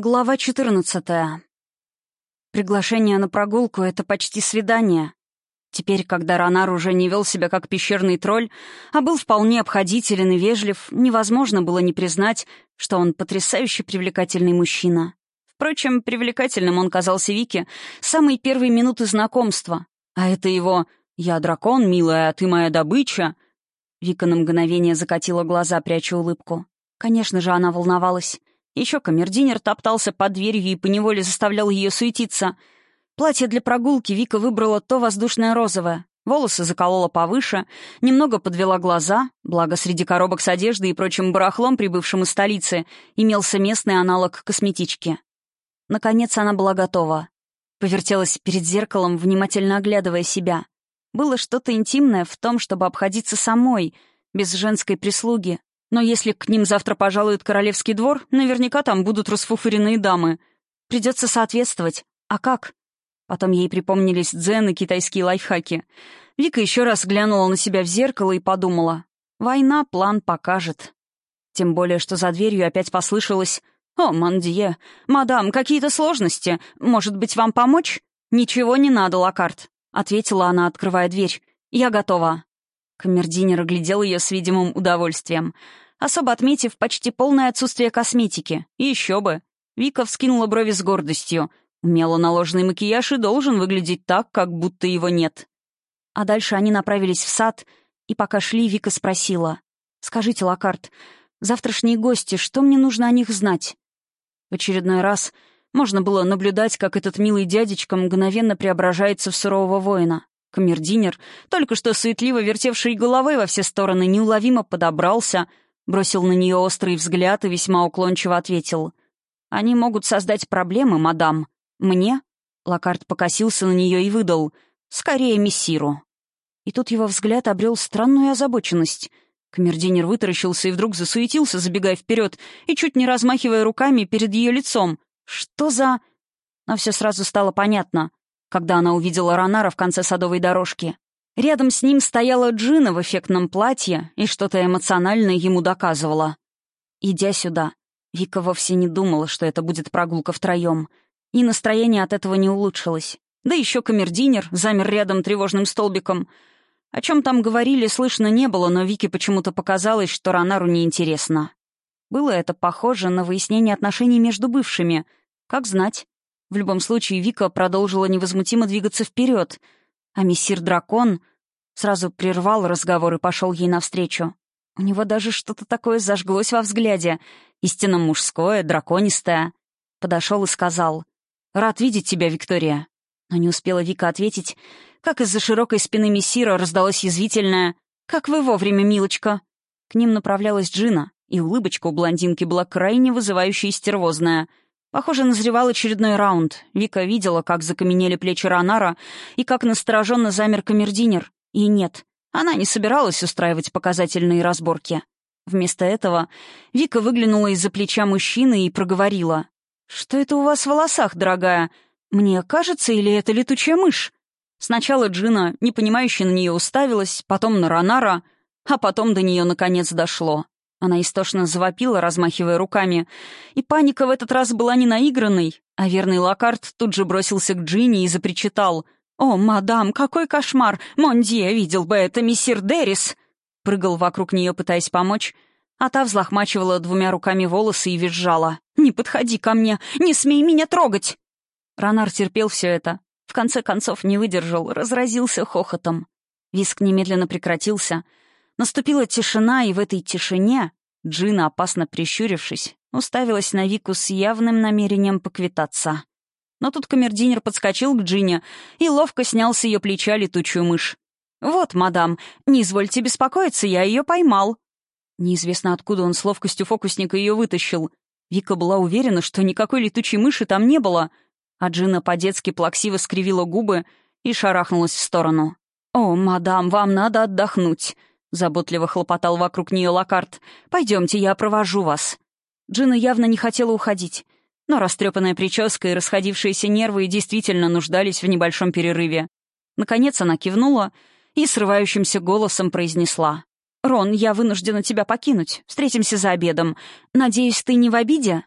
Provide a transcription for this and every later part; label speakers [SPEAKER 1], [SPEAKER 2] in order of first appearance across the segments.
[SPEAKER 1] Глава 14. Приглашение на прогулку — это почти свидание. Теперь, когда Ронар уже не вел себя как пещерный тролль, а был вполне обходителен и вежлив, невозможно было не признать, что он потрясающе привлекательный мужчина. Впрочем, привлекательным он казался Вике с самой первой минуты знакомства. А это его «Я дракон, милая, а ты моя добыча». Вика на мгновение закатила глаза, пряча улыбку. Конечно же, она волновалась. Еще камердинер топтался под дверью и поневоле заставлял ее суетиться. Платье для прогулки Вика выбрала то воздушное розовое. Волосы заколола повыше, немного подвела глаза, благо среди коробок с одеждой и прочим барахлом, прибывшим из столицы, имелся местный аналог косметички. Наконец она была готова. Повертелась перед зеркалом, внимательно оглядывая себя. Было что-то интимное в том, чтобы обходиться самой, без женской прислуги, но если к ним завтра пожалует королевский двор, наверняка там будут расфуфыренные дамы. Придется соответствовать. А как? Потом ей припомнились дзен китайские лайфхаки. Вика еще раз глянула на себя в зеркало и подумала. Война план покажет. Тем более, что за дверью опять послышалось «О, Мандье, мадам, какие-то сложности. Может быть, вам помочь?» «Ничего не надо, Лакарт», — ответила она, открывая дверь. «Я готова». Камердинер оглядел ее с видимым удовольствием, особо отметив почти полное отсутствие косметики. И еще бы. Вика вскинула брови с гордостью. Умело наложенный макияж и должен выглядеть так, как будто его нет. А дальше они направились в сад, и пока шли, Вика спросила. «Скажите, Лакарт, завтрашние гости, что мне нужно о них знать?» В очередной раз можно было наблюдать, как этот милый дядечка мгновенно преображается в сурового воина. Камердинер, только что суетливо вертевший головой во все стороны, неуловимо подобрался, бросил на нее острый взгляд и весьма уклончиво ответил. «Они могут создать проблемы, мадам. Мне?» Локард покосился на нее и выдал. «Скорее мессиру». И тут его взгляд обрел странную озабоченность. Камердинер вытаращился и вдруг засуетился, забегая вперед и чуть не размахивая руками перед ее лицом. «Что за...» Но все сразу стало понятно когда она увидела Ронара в конце садовой дорожки. Рядом с ним стояла Джина в эффектном платье и что-то эмоциональное ему доказывала. Идя сюда, Вика вовсе не думала, что это будет прогулка втроем, и настроение от этого не улучшилось. Да еще камердинер замер рядом тревожным столбиком. О чем там говорили, слышно не было, но Вике почему-то показалось, что Ронару неинтересно. Было это похоже на выяснение отношений между бывшими. Как знать. В любом случае, Вика продолжила невозмутимо двигаться вперед, а мессир Дракон сразу прервал разговор и пошел ей навстречу. У него даже что-то такое зажглось во взгляде, истинно мужское, драконистое. Подошел и сказал, «Рад видеть тебя, Виктория». Но не успела Вика ответить, как из-за широкой спины мессира раздалось язвительное «Как вы вовремя, милочка!» К ним направлялась Джина, и улыбочка у блондинки была крайне вызывающая и стервозная — Похоже, назревал очередной раунд. Вика видела, как закаменели плечи Ронара и как настороженно замер камердинер. И нет, она не собиралась устраивать показательные разборки. Вместо этого Вика выглянула из-за плеча мужчины и проговорила. «Что это у вас в волосах, дорогая? Мне кажется, или это летучая мышь?» Сначала Джина, непонимающе на нее уставилась, потом на Ронара, а потом до нее наконец дошло. Она истошно завопила, размахивая руками. И паника в этот раз была не наигранной, а верный Локарт тут же бросился к Джинни и запричитал. «О, мадам, какой кошмар! Мондье видел бы это, мессир Деррис!» Прыгал вокруг нее, пытаясь помочь, а та взлохмачивала двумя руками волосы и визжала. «Не подходи ко мне! Не смей меня трогать!» Ронар терпел все это. В конце концов не выдержал, разразился хохотом. Виск немедленно прекратился — Наступила тишина, и в этой тишине Джина, опасно прищурившись, уставилась на Вику с явным намерением поквитаться. Но тут камердинер подскочил к Джине и ловко снял с ее плеча летучую мышь. «Вот, мадам, не извольте беспокоиться, я ее поймал». Неизвестно, откуда он с ловкостью фокусника ее вытащил. Вика была уверена, что никакой летучей мыши там не было, а Джина по-детски плаксиво скривила губы и шарахнулась в сторону. «О, мадам, вам надо отдохнуть. — заботливо хлопотал вокруг нее Локарт. «Пойдемте, я провожу вас». Джина явно не хотела уходить, но растрепанная прическа и расходившиеся нервы действительно нуждались в небольшом перерыве. Наконец она кивнула и срывающимся голосом произнесла. «Рон, я вынуждена тебя покинуть. Встретимся за обедом. Надеюсь, ты не в обиде?»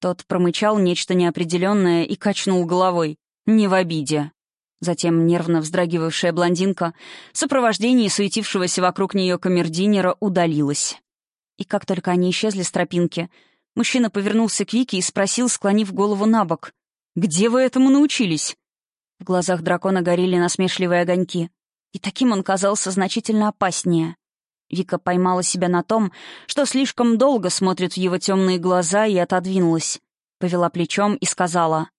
[SPEAKER 1] Тот промычал нечто неопределенное и качнул головой. «Не в обиде». Затем нервно вздрагивавшая блондинка в сопровождении суетившегося вокруг нее камердинера удалилась. И как только они исчезли с тропинки, мужчина повернулся к Вике и спросил, склонив голову на бок. «Где вы этому научились?» В глазах дракона горели насмешливые огоньки. И таким он казался значительно опаснее. Вика поймала себя на том, что слишком долго смотрит в его темные глаза и отодвинулась. Повела плечом и сказала.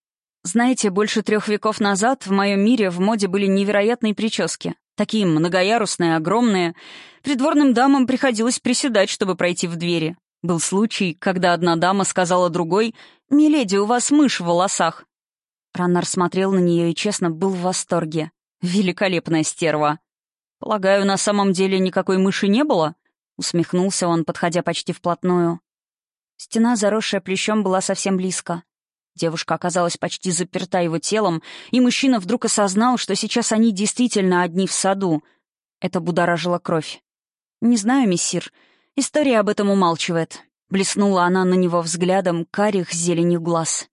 [SPEAKER 1] «Знаете, больше трех веков назад в моем мире в моде были невероятные прически. Такие многоярусные, огромные. Придворным дамам приходилось приседать, чтобы пройти в двери. Был случай, когда одна дама сказала другой, «Миледи, у вас мышь в волосах». Раннар смотрел на нее и, честно, был в восторге. «Великолепная стерва!» «Полагаю, на самом деле никакой мыши не было?» — усмехнулся он, подходя почти вплотную. Стена, заросшая плещом, была совсем близко. Девушка оказалась почти заперта его телом, и мужчина вдруг осознал, что сейчас они действительно одни в саду. Это будоражило кровь. «Не знаю, мессир. История об этом умалчивает». Блеснула она на него взглядом карих зеленью глаз.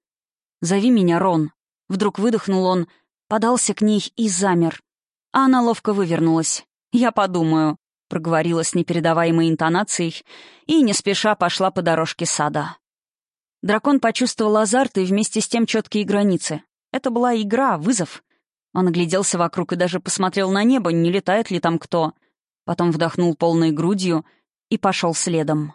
[SPEAKER 1] «Зови меня Рон». Вдруг выдохнул он, подался к ней и замер. А она ловко вывернулась. «Я подумаю», — проговорила с непередаваемой интонацией и не спеша пошла по дорожке сада. Дракон почувствовал азарт и вместе с тем четкие границы. Это была игра, вызов. Он огляделся вокруг и даже посмотрел на небо, не летает ли там кто. Потом вдохнул полной грудью и пошел следом.